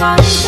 Kan.